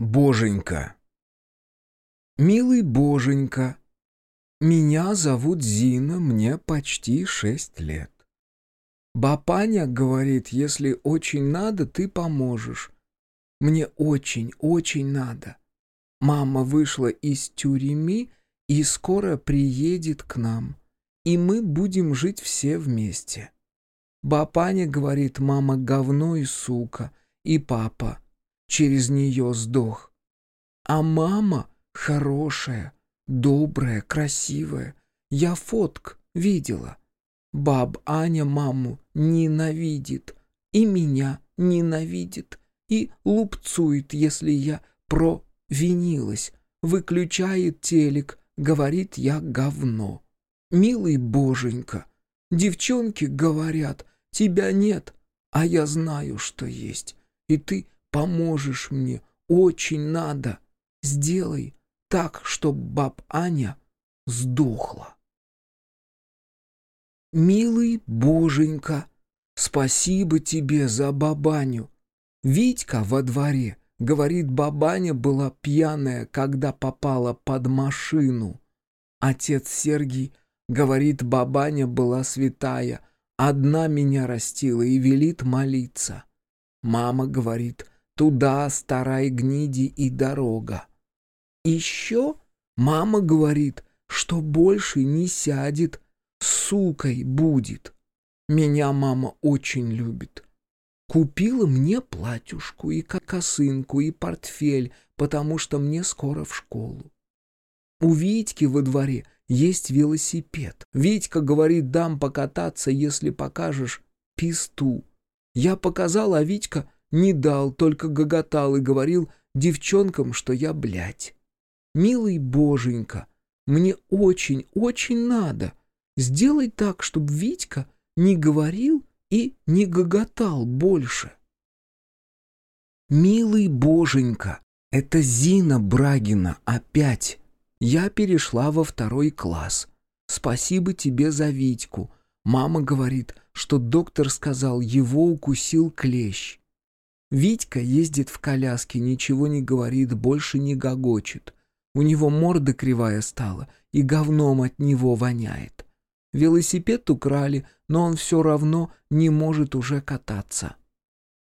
Боженька. Милый Боженька, меня зовут Зина, мне почти шесть лет. Бапаня говорит, если очень надо, ты поможешь. Мне очень, очень надо. Мама вышла из тюрьмы и скоро приедет к нам, и мы будем жить все вместе. Бапаня говорит, мама говно и сука, и папа через нее сдох. А мама хорошая, добрая, красивая. Я фотк видела. Баб Аня маму ненавидит, и меня ненавидит, и лупцует, если я провинилась, выключает телек, говорит я говно. Милый боженька, девчонки говорят, тебя нет, а я знаю, что есть, и ты поможешь мне, очень надо. Сделай так, чтоб баб Аня сдохла. Милый боженька, спасибо тебе за бабаню. Витька во дворе, говорит, бабаня была пьяная, когда попала под машину. Отец Сергий говорит, бабаня была святая, одна меня растила и велит молиться. Мама говорит, Туда, старай гниди, и дорога. Еще мама говорит, что больше не сядет, сукой будет. Меня мама очень любит. Купила мне платьюшку и косынку, и портфель, потому что мне скоро в школу. У Витьки во дворе есть велосипед. Витька говорит, дам покататься, если покажешь писту. Я показал, а Витька не дал, только гоготал и говорил девчонкам, что я блядь. Милый боженька, мне очень, очень надо. Сделай так, чтобы Витька не говорил и не гоготал больше. Милый боженька, это Зина Брагина опять. Я перешла во второй класс. Спасибо тебе за Витьку. Мама говорит, что доктор сказал, его укусил клещ. Витька ездит в коляске, ничего не говорит, больше не гогочет. У него морда кривая стала, и говном от него воняет. Велосипед украли, но он все равно не может уже кататься.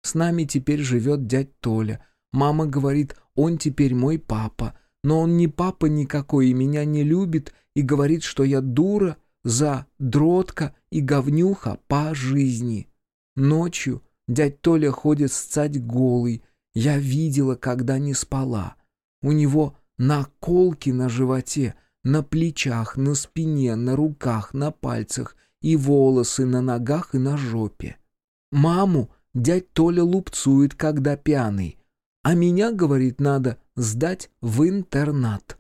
С нами теперь живет дядь Толя. Мама говорит, он теперь мой папа, но он не папа никакой и меня не любит, и говорит, что я дура, за, дротка и говнюха по жизни. Ночью Дядь Толя ходит сцать голый. Я видела, когда не спала. У него наколки на животе, на плечах, на спине, на руках, на пальцах и волосы на ногах и на жопе. Маму дядь Толя лупцует, когда пьяный. А меня, говорит, надо сдать в интернат.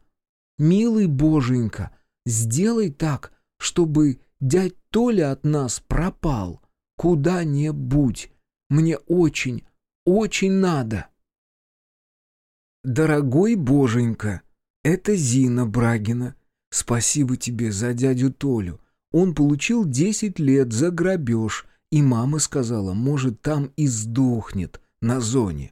Милый боженька, сделай так, чтобы дядь Толя от нас пропал куда-нибудь. Мне очень, очень надо. Дорогой боженька, это Зина Брагина. Спасибо тебе за дядю Толю. Он получил десять лет за грабеж, и мама сказала, может, там и сдохнет на зоне.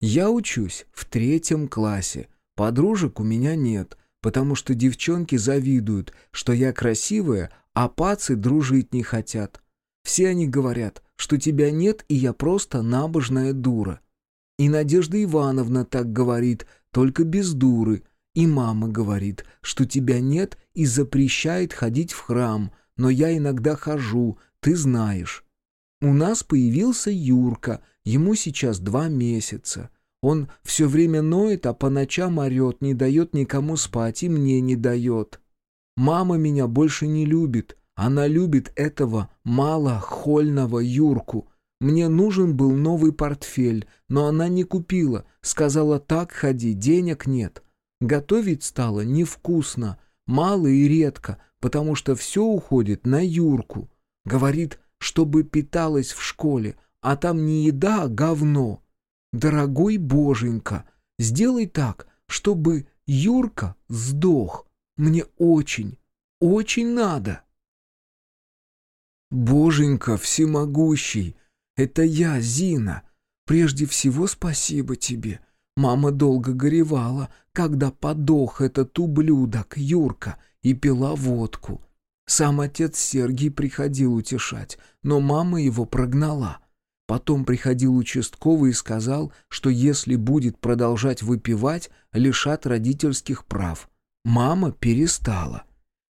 Я учусь в третьем классе. Подружек у меня нет, потому что девчонки завидуют, что я красивая, а пацы дружить не хотят. Все они говорят, что тебя нет, и я просто набожная дура. И Надежда Ивановна так говорит, только без дуры. И мама говорит, что тебя нет и запрещает ходить в храм, но я иногда хожу, ты знаешь. У нас появился Юрка, ему сейчас два месяца. Он все время ноет, а по ночам орет, не дает никому спать и мне не дает. Мама меня больше не любит, она любит этого малохольного Юрку. Мне нужен был новый портфель, но она не купила. Сказала, так ходи, денег нет. Готовить стало невкусно, мало и редко, потому что все уходит на Юрку. Говорит, чтобы питалась в школе, а там не еда, а говно. Дорогой боженька, сделай так, чтобы Юрка сдох. Мне очень, очень надо. «Боженька всемогущий, это я, Зина. Прежде всего спасибо тебе. Мама долго горевала, когда подох этот ублюдок, Юрка, и пила водку. Сам отец Сергий приходил утешать, но мама его прогнала. Потом приходил участковый и сказал, что если будет продолжать выпивать, лишат родительских прав. Мама перестала.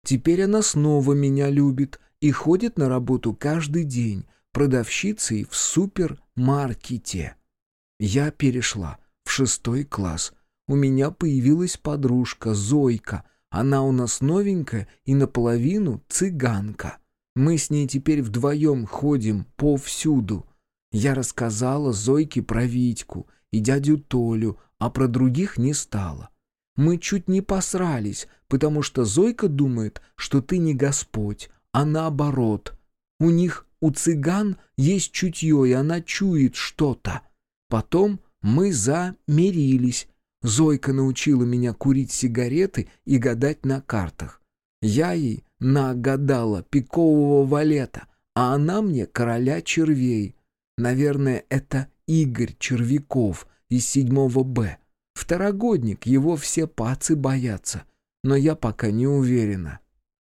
Теперь она снова меня любит и ходит на работу каждый день продавщицей в супермаркете. Я перешла в шестой класс. У меня появилась подружка Зойка. Она у нас новенькая и наполовину цыганка. Мы с ней теперь вдвоем ходим повсюду. Я рассказала Зойке про Витьку и дядю Толю, а про других не стала. Мы чуть не посрались, потому что Зойка думает, что ты не Господь, а наоборот. У них, у цыган, есть чутье, и она чует что-то. Потом мы замирились. Зойка научила меня курить сигареты и гадать на картах. Я ей нагадала пикового валета, а она мне короля червей. Наверное, это Игорь Червяков из седьмого Б. Второгодник, его все пацы боятся, но я пока не уверена.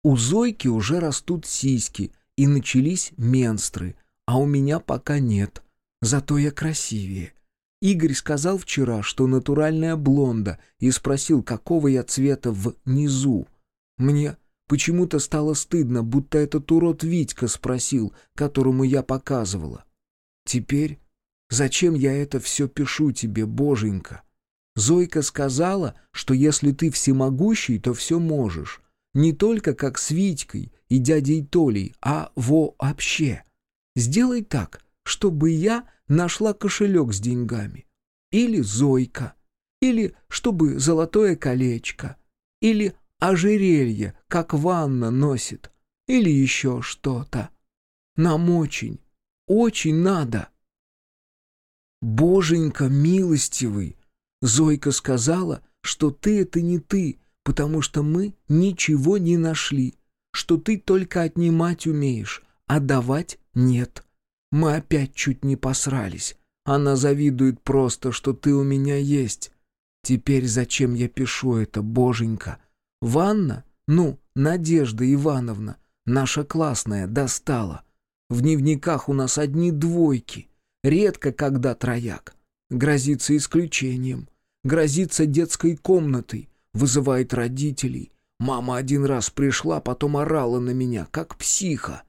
У Зойки уже растут сиськи и начались менстры, а у меня пока нет, зато я красивее. Игорь сказал вчера, что натуральная блонда, и спросил, какого я цвета внизу. Мне почему-то стало стыдно, будто этот урод Витька спросил, которому я показывала. Теперь зачем я это все пишу тебе, боженька? Зойка сказала, что если ты всемогущий, то все можешь. Не только как с Витькой и дядей Толей, а вообще. Сделай так, чтобы я нашла кошелек с деньгами. Или Зойка. Или чтобы золотое колечко. Или ожерелье, как ванна носит. Или еще что-то. Нам очень, очень надо. Боженька милостивый, Зойка сказала, что ты — это не ты, потому что мы ничего не нашли, что ты только отнимать умеешь, а давать нет. Мы опять чуть не посрались. Она завидует просто, что ты у меня есть. Теперь зачем я пишу это, боженька? Ванна? Ну, Надежда Ивановна, наша классная, достала. В дневниках у нас одни двойки. Редко когда трояк. Грозится исключением грозится детской комнатой, вызывает родителей. Мама один раз пришла, потом орала на меня, как психа.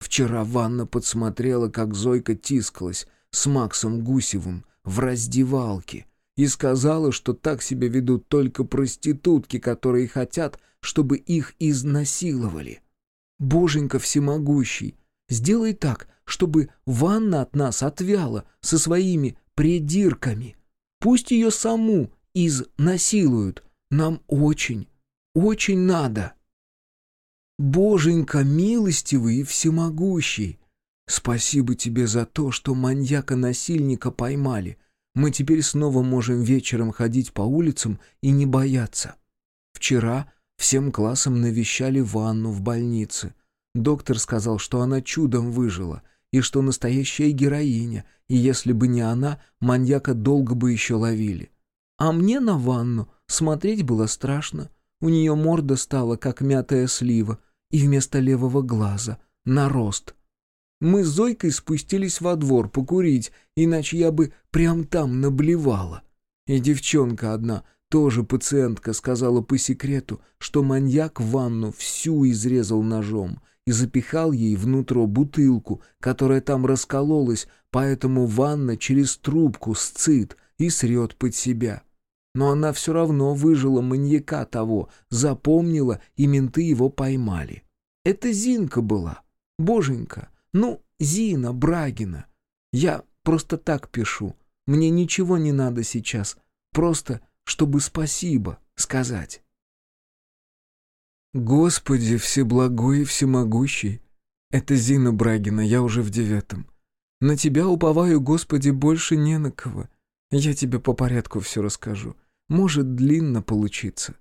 Вчера Ванна подсмотрела, как Зойка тискалась с Максом Гусевым в раздевалке и сказала, что так себя ведут только проститутки, которые хотят, чтобы их изнасиловали. Боженька всемогущий, сделай так, чтобы Ванна от нас отвяла со своими придирками. Пусть ее саму изнасилуют. Нам очень, очень надо. Боженька милостивый и всемогущий, спасибо тебе за то, что маньяка-насильника поймали. Мы теперь снова можем вечером ходить по улицам и не бояться. Вчера всем классом навещали ванну в больнице. Доктор сказал, что она чудом выжила — и что настоящая героиня, и если бы не она, маньяка долго бы еще ловили. А мне на ванну смотреть было страшно. У нее морда стала, как мятая слива, и вместо левого глаза — нарост. Мы с Зойкой спустились во двор покурить, иначе я бы прям там наблевала. И девчонка одна, тоже пациентка, сказала по секрету, что маньяк ванну всю изрезал ножом, и запихал ей внутрь бутылку, которая там раскололась, поэтому ванна через трубку сцит и срет под себя. Но она все равно выжила маньяка того, запомнила, и менты его поймали. Это Зинка была. Боженька. Ну, Зина Брагина. Я просто так пишу. Мне ничего не надо сейчас. Просто, чтобы спасибо сказать. Господи, всеблагой и всемогущий. Это Зина Брагина, я уже в девятом. На тебя уповаю, Господи, больше не на кого. Я тебе по порядку все расскажу. Может, длинно получиться.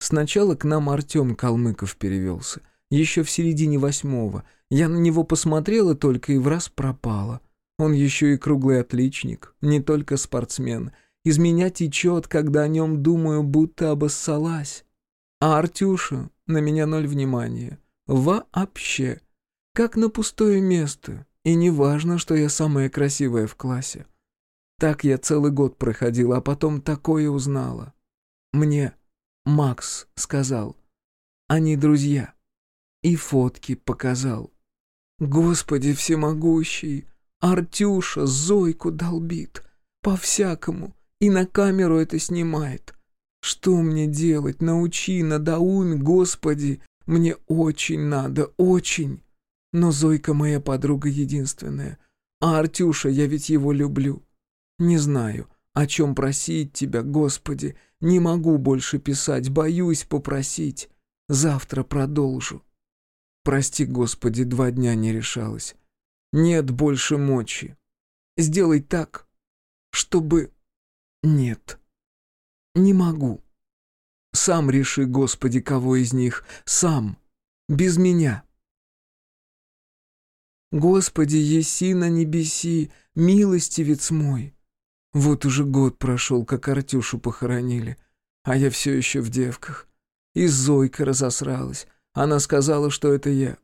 Сначала к нам Артем Калмыков перевелся. Еще в середине восьмого. Я на него посмотрела только и в раз пропала. Он еще и круглый отличник, не только спортсмен. Из меня течет, когда о нем думаю, будто обоссалась. А Артюша на меня ноль внимания. Вообще. Как на пустое место. И не важно, что я самая красивая в классе. Так я целый год проходила, а потом такое узнала. Мне Макс сказал. Они друзья. И фотки показал. Господи всемогущий, Артюша Зойку долбит. По-всякому. И на камеру это снимает. Что мне делать? Научи, надоумь, Господи. Мне очень надо, очень. Но Зойка моя подруга единственная. А Артюша, я ведь его люблю. Не знаю, о чем просить тебя, Господи. Не могу больше писать, боюсь попросить. Завтра продолжу. Прости, Господи, два дня не решалась. Нет больше мочи. Сделай так, чтобы... Нет. Не могу. Сам реши, Господи, кого из них. Сам. Без меня. Господи, еси на небеси, милостивец мой. Вот уже год прошел, как Артюшу похоронили, а я все еще в девках. И Зойка разосралась. Она сказала, что это я.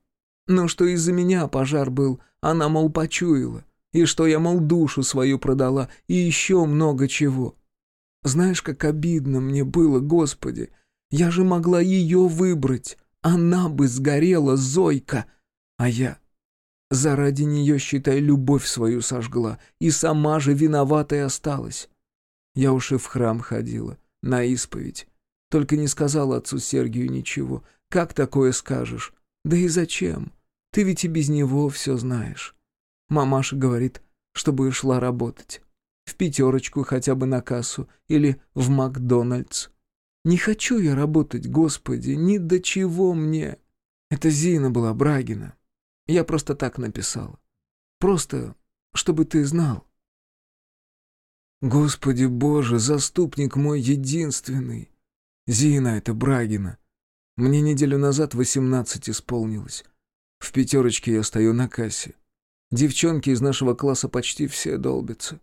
Но что из-за меня пожар был, она, мол, почуяла. И что я, мол, душу свою продала, и еще много чего. Знаешь, как обидно мне было, Господи. Я же могла ее выбрать. Она бы сгорела, Зойка. А я Заради нее, считай, любовь свою сожгла, и сама же виноватой осталась. Я уж и в храм ходила, на исповедь. Только не сказала отцу Сергию ничего. Как такое скажешь? Да и зачем? Ты ведь и без него все знаешь. Мамаша говорит, чтобы шла работать. В пятерочку хотя бы на кассу или в Макдональдс. Не хочу я работать, Господи, ни до чего мне. Это Зина была Брагина, я просто так написал. Просто, чтобы ты знал. Господи Боже, заступник мой единственный. Зина это Брагина. Мне неделю назад восемнадцать исполнилось. В пятерочке я стою на кассе. Девчонки из нашего класса почти все долбятся.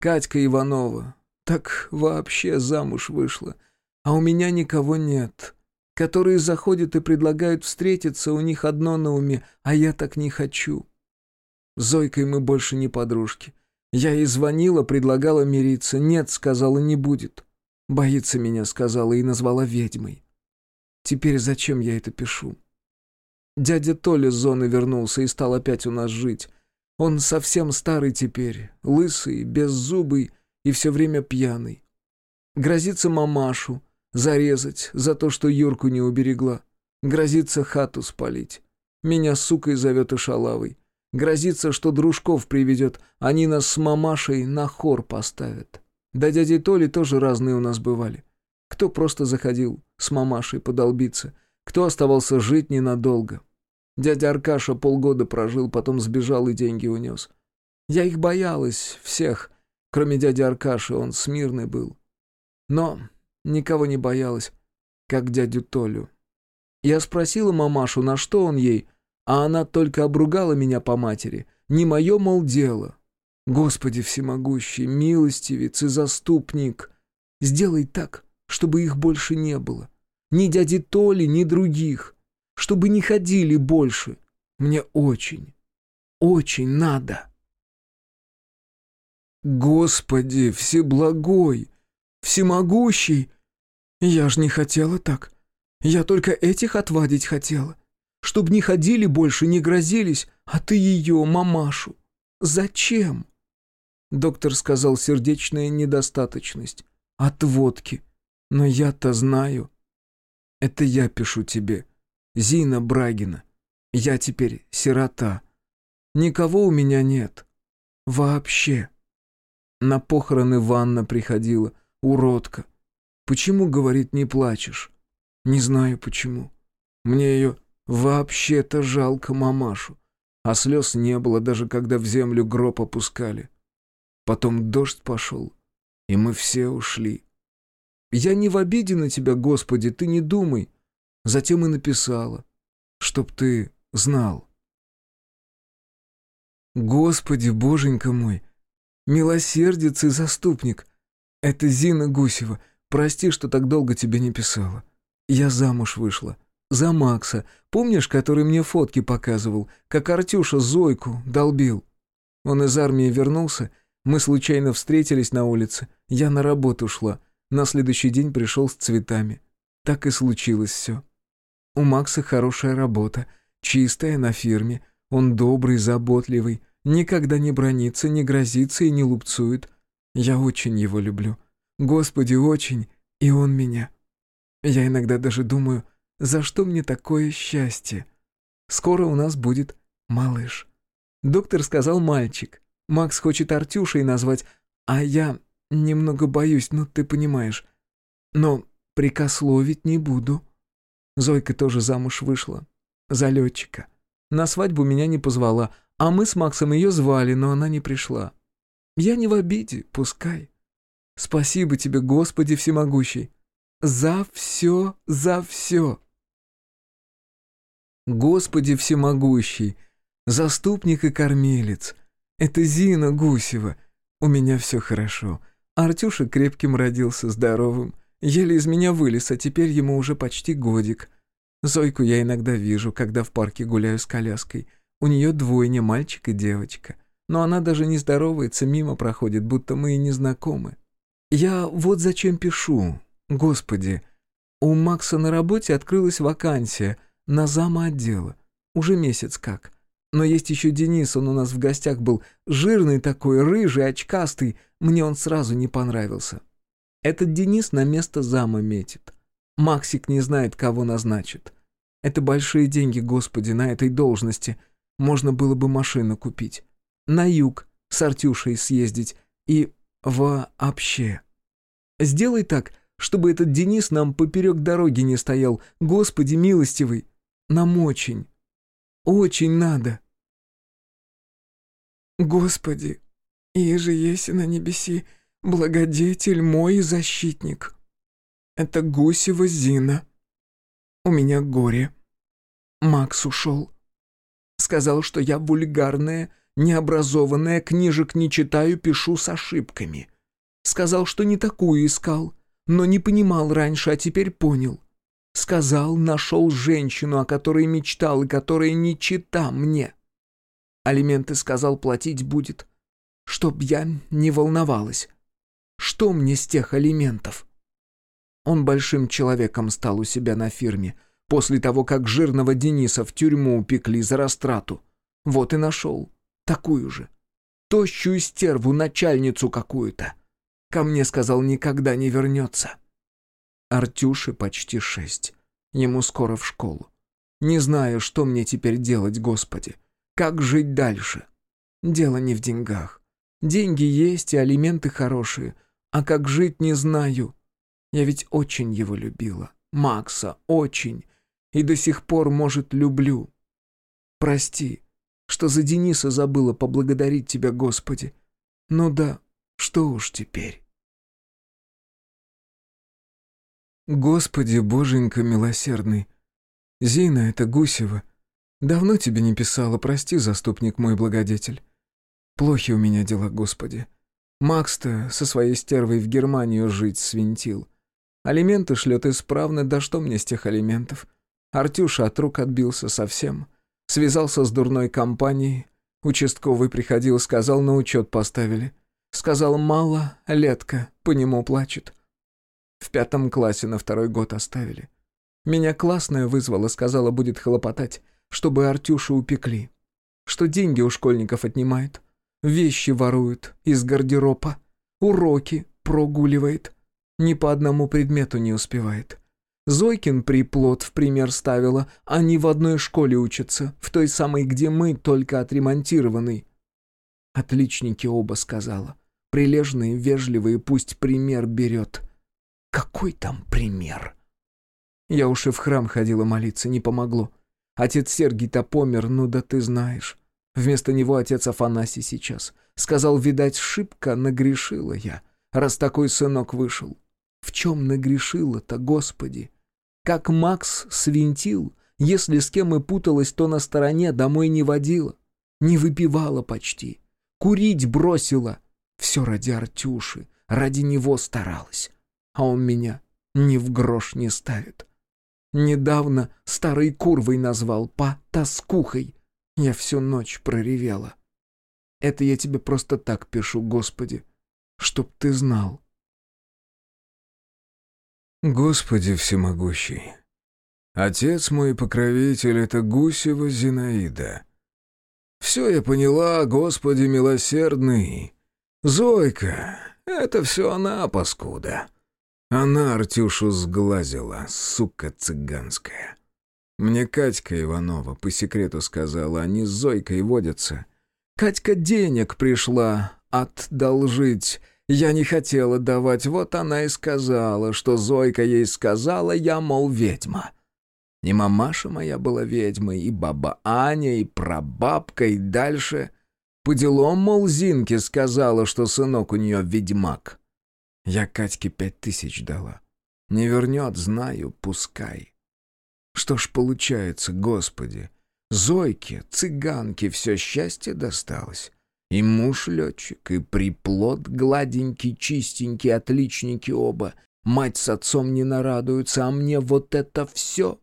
Катька Иванова. Так вообще замуж вышла. А у меня никого нет которые заходят и предлагают встретиться, у них одно на уме, а я так не хочу. С Зойкой мы больше не подружки. Я ей звонила, предлагала мириться. Нет, сказала, не будет. Боится меня, сказала, и назвала ведьмой. Теперь зачем я это пишу? Дядя Толя с зоны вернулся и стал опять у нас жить. Он совсем старый теперь, лысый, беззубый и все время пьяный. Грозится мамашу, Зарезать за то, что Юрку не уберегла. Грозится хату спалить. Меня сукой зовет и шалавой. Грозится, что дружков приведет, они нас с мамашей на хор поставят. Да дяди Толи тоже разные у нас бывали. Кто просто заходил с мамашей подолбиться, кто оставался жить ненадолго. Дядя Аркаша полгода прожил, потом сбежал и деньги унес. Я их боялась, всех, кроме дяди Аркаши, он смирный был. Но Никого не боялась, как дядю Толю. Я спросила мамашу, на что он ей, а она только обругала меня по матери. Не мое, мол, дело. Господи всемогущий, милостивец и заступник, сделай так, чтобы их больше не было. Ни дяди Толи, ни других. Чтобы не ходили больше. Мне очень, очень надо. Господи всеблагой, всемогущий. Я ж не хотела так. Я только этих отвадить хотела. Чтоб не ходили больше, не грозились, а ты ее, мамашу. Зачем? Доктор сказал сердечная недостаточность. От водки. Но я-то знаю. Это я пишу тебе. Зина Брагина. Я теперь сирота. Никого у меня нет. Вообще. На похороны Ванна приходила уродка. Почему, говорит, не плачешь? Не знаю почему. Мне ее вообще-то жалко мамашу. А слез не было, даже когда в землю гроб опускали. Потом дождь пошел, и мы все ушли. Я не в обиде на тебя, Господи, ты не думай. Затем и написала, чтоб ты знал. Господи, Боженька мой, милосердец и заступник, Это Зина Гусева. Прости, что так долго тебе не писала. Я замуж вышла. За Макса. Помнишь, который мне фотки показывал, как Артюша Зойку долбил? Он из армии вернулся, мы случайно встретились на улице, я на работу шла, на следующий день пришел с цветами. Так и случилось все. У Макса хорошая работа, чистая на фирме, он добрый, заботливый, никогда не бронится, не грозится и не лупцует. Я очень его люблю. Господи, очень, и он меня. Я иногда даже думаю, за что мне такое счастье? Скоро у нас будет малыш. Доктор сказал мальчик. Макс хочет Артюшей назвать, а я немного боюсь, ну ты понимаешь. Но прикословить не буду. Зойка тоже замуж вышла. За летчика. На свадьбу меня не позвала, а мы с Максом ее звали, но она не пришла. Я не в обиде, пускай. Спасибо тебе, Господи всемогущий. За все, за все. Господи всемогущий, заступник и кормилец. Это Зина Гусева. У меня все хорошо. Артюша крепким родился, здоровым. Еле из меня вылез, а теперь ему уже почти годик. Зойку я иногда вижу, когда в парке гуляю с коляской. У нее двойня, мальчик и девочка. Но она даже не здоровается, мимо проходит, будто мы и не знакомы. Я вот зачем пишу. Господи, у Макса на работе открылась вакансия на зама отдела. Уже месяц как. Но есть еще Денис, он у нас в гостях был. Жирный такой, рыжий, очкастый. Мне он сразу не понравился. Этот Денис на место зама метит. Максик не знает, кого назначит. Это большие деньги, господи, на этой должности. Можно было бы машину купить. На юг с Артюшей съездить. И вообще. Сделай так, чтобы этот Денис нам поперек дороги не стоял. Господи милостивый, нам очень, очень надо. Господи, иже есть на небеси, благодетель мой и защитник. Это Гусева Зина. У меня горе. Макс ушел. Сказал, что я вульгарная, необразованная, книжек не читаю, пишу с ошибками. Сказал, что не такую искал, но не понимал раньше, а теперь понял. Сказал, нашел женщину, о которой мечтал и которая не чита мне. Алименты сказал, платить будет. Чтоб я не волновалась. Что мне с тех алиментов? Он большим человеком стал у себя на фирме, после того, как жирного Дениса в тюрьму упекли за растрату. Вот и нашел. Такую же. Тощую стерву, начальницу какую-то. Ко мне, сказал, никогда не вернется. Артюше почти шесть. Ему скоро в школу. Не знаю, что мне теперь делать, Господи. Как жить дальше? Дело не в деньгах. Деньги есть и алименты хорошие. А как жить, не знаю. Я ведь очень его любила. Макса, очень. И до сих пор, может, люблю. Прости, что за Дениса забыла поблагодарить тебя, Господи. Ну да, что уж теперь. Господи, Боженька милосердный. Зина, это Гусева. Давно тебе не писала, прости, заступник мой благодетель. Плохи у меня дела, Господи. Макс-то со своей стервой в Германию жить свинтил. Алименты шлет исправно, да что мне с тех алиментов? Артюша от рук отбился совсем. Связался с дурной компанией. Участковый приходил, сказал, на учет поставили. Сказал, мало, летка, по нему плачет. В пятом классе на второй год оставили. Меня классная вызвала, сказала, будет хлопотать чтобы Артюшу упекли. Что деньги у школьников отнимает, вещи воруют из гардероба, уроки прогуливает, ни по одному предмету не успевает. Зойкин приплод в пример ставила, они в одной школе учатся, в той самой, где мы, только отремонтированный. Отличники оба сказала. Прилежные, вежливые, пусть пример берет. Какой там пример? Я уж и в храм ходила молиться, не помогло. Отец Сергий-то помер, ну да ты знаешь. Вместо него отец Афанасий сейчас. Сказал, видать, шибко нагрешила я, раз такой сынок вышел. В чем нагрешила-то, Господи? Как Макс свинтил, если с кем и путалась, то на стороне домой не водила. Не выпивала почти. Курить бросила. Все ради Артюши, ради него старалась. А он меня ни в грош не ставит. Недавно старой курвой назвал, по тоскухой. Я всю ночь проревела. Это я тебе просто так пишу, Господи, чтоб ты знал. Господи всемогущий, отец мой покровитель — это Гусева Зинаида. Все я поняла, Господи милосердный. Зойка, это все она, паскуда. Она Артюшу сглазила, сука цыганская. Мне Катька Иванова по секрету сказала, они с Зойкой водятся. Катька денег пришла отдолжить. Я не хотела давать, вот она и сказала, что Зойка ей сказала, я, мол, ведьма. И мамаша моя была ведьмой, и баба Аня, и прабабка, и дальше. По делам, мол, Зинке сказала, что сынок у нее ведьмак. Я Катьке пять тысяч дала. Не вернет, знаю, пускай. Что ж получается, Господи, Зойке, цыганке, все счастье досталось. И муж летчик, и приплод гладенький, чистенький, отличники оба. Мать с отцом не нарадуются, а мне вот это все.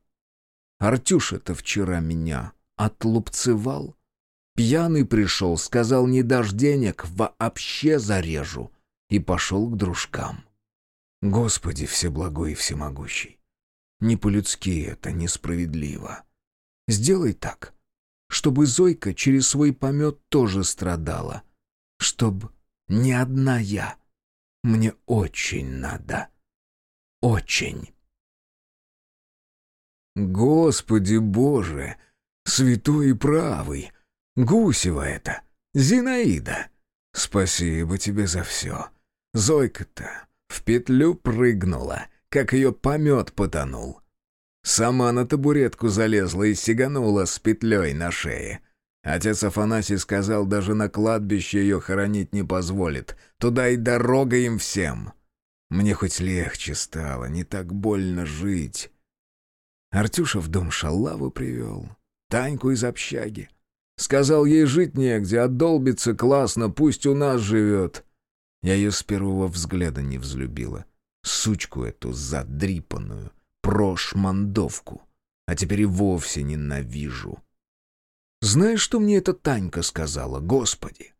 Артюша-то вчера меня отлупцевал. Пьяный пришел, сказал, не дашь денег, вообще зарежу. И пошел к дружкам. Господи всеблагой и всемогущий, не по-людски это, несправедливо. Сделай так, чтобы Зойка через свой помет тоже страдала. Чтоб не одна я. Мне очень надо. Очень. Господи Боже, святой и правый, Гусева это, Зинаида. Спасибо тебе за все. Зойка-то в петлю прыгнула, как ее помет потонул. Сама на табуретку залезла и сиганула с петлей на шее. Отец Афанасий сказал, даже на кладбище ее хоронить не позволит. Туда и дорога им всем. Мне хоть легче стало, не так больно жить. Артюша в дом шалаву привел, Таньку из общаги. Сказал, ей жить негде, отдолбится классно, пусть у нас живет. Я ее с первого взгляда не взлюбила. Сучку эту задрипанную прошмандовку, а теперь и вовсе ненавижу. Знаешь, что мне эта Танька сказала, Господи?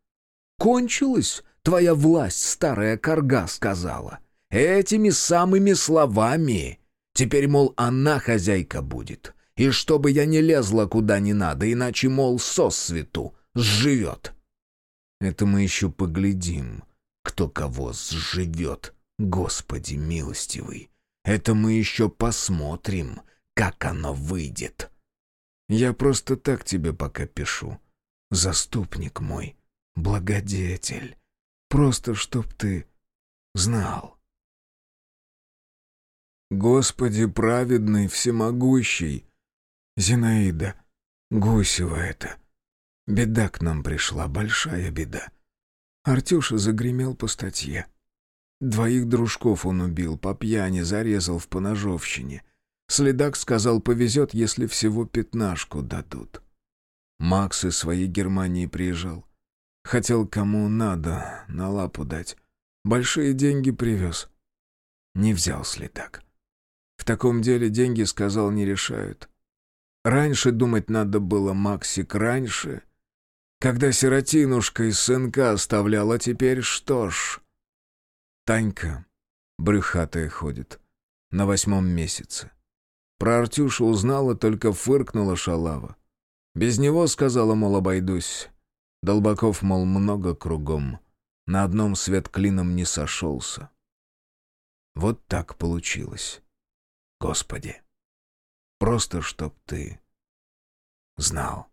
Кончилась твоя власть, старая корга сказала. Этими самыми словами. Теперь, мол, она хозяйка будет. И чтобы я не лезла куда не надо, иначе, мол, сосвету сживет. Это мы еще поглядим, кто кого сживет, Господи милостивый. Это мы еще посмотрим, как оно выйдет. Я просто так тебе пока пишу. Заступник мой, благодетель. Просто чтоб ты знал. Господи праведный, всемогущий. Зинаида, Гусева это. Беда к нам пришла, большая беда. Артюша загремел по статье. Двоих дружков он убил, по пьяни зарезал в поножовщине. Следак сказал, повезет, если всего пятнашку дадут. Макс из своей Германии приезжал. Хотел кому надо на лапу дать. Большие деньги привез. Не взял следак. В таком деле деньги, сказал, не решают. Раньше думать надо было, Максик, раньше. Когда сиротинушка из сынка оставлял, а теперь что ж... Танька, брюхатая, ходит. На восьмом месяце. Про Артюшу узнала, только фыркнула шалава. Без него, сказала, мол, обойдусь. Долбаков, мол, много кругом. На одном свет клином не сошелся. Вот так получилось. Господи. Просто чтоб ты знал.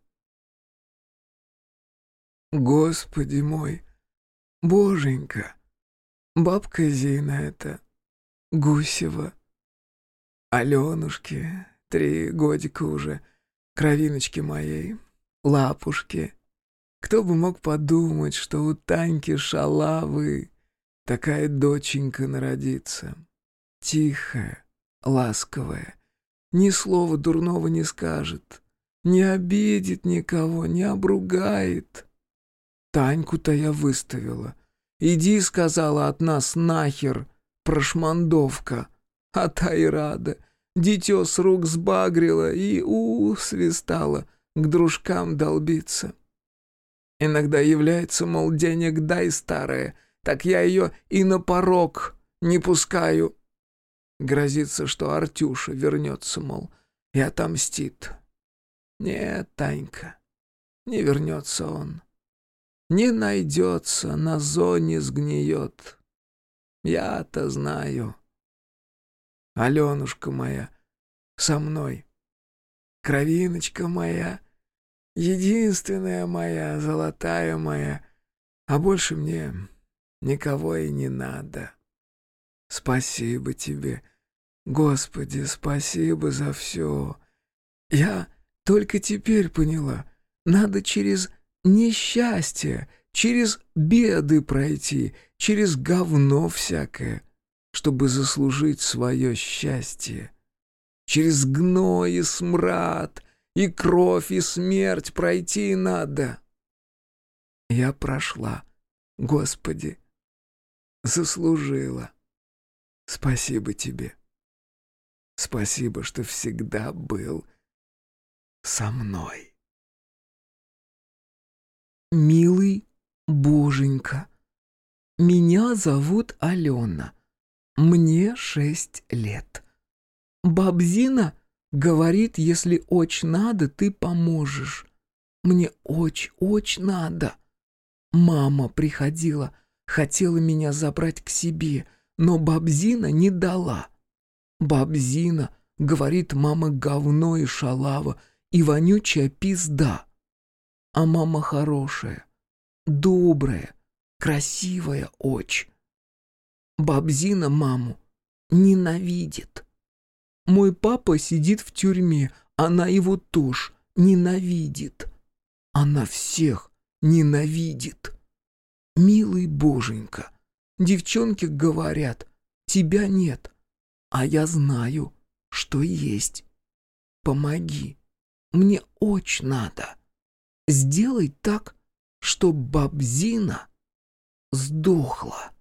Господи мой, боженька, Бабка Зина это, Гусева, Аленушки, три годика уже, кровиночки моей, лапушки. Кто бы мог подумать, что у Таньки шалавы такая доченька народится. Тихая, ласковая, ни слова дурного не скажет, не обидит никого, не обругает. Таньку-то я выставила — Иди, сказала от нас нахер, прошмандовка. А та и рада. Дитё с рук сбагрила и у, -у свистала, к дружкам долбиться. Иногда является, мол, денег дай, старая, так я ее и на порог не пускаю. Грозится, что Артюша вернется, мол, и отомстит. Нет, Танька, не вернется он. Не найдется, на зоне сгниет. Я-то знаю. Аленушка моя со мной. Кровиночка моя, единственная моя, золотая моя, а больше мне никого и не надо. Спасибо тебе, Господи, спасибо за все. Я только теперь поняла, надо через несчастье, через беды пройти, через говно всякое, чтобы заслужить свое счастье. Через гной и смрад, и кровь, и смерть пройти надо. Я прошла, Господи, заслужила. Спасибо тебе. Спасибо, что всегда был со мной. Милый Боженька, меня зовут Алена. Мне шесть лет. Бабзина говорит, если очень надо, ты поможешь. Мне очень-очень надо. Мама приходила, хотела меня забрать к себе, но Бабзина не дала. Бабзина, говорит мама говно и шалава, и вонючая пизда. А мама хорошая, добрая, красивая очень. Бабзина маму ненавидит. Мой папа сидит в тюрьме, она его тоже ненавидит. Она всех ненавидит. Милый боженька, девчонки говорят, тебя нет, а я знаю, что есть. Помоги, мне очень надо. Сделай так, чтоб бабзина сдохла.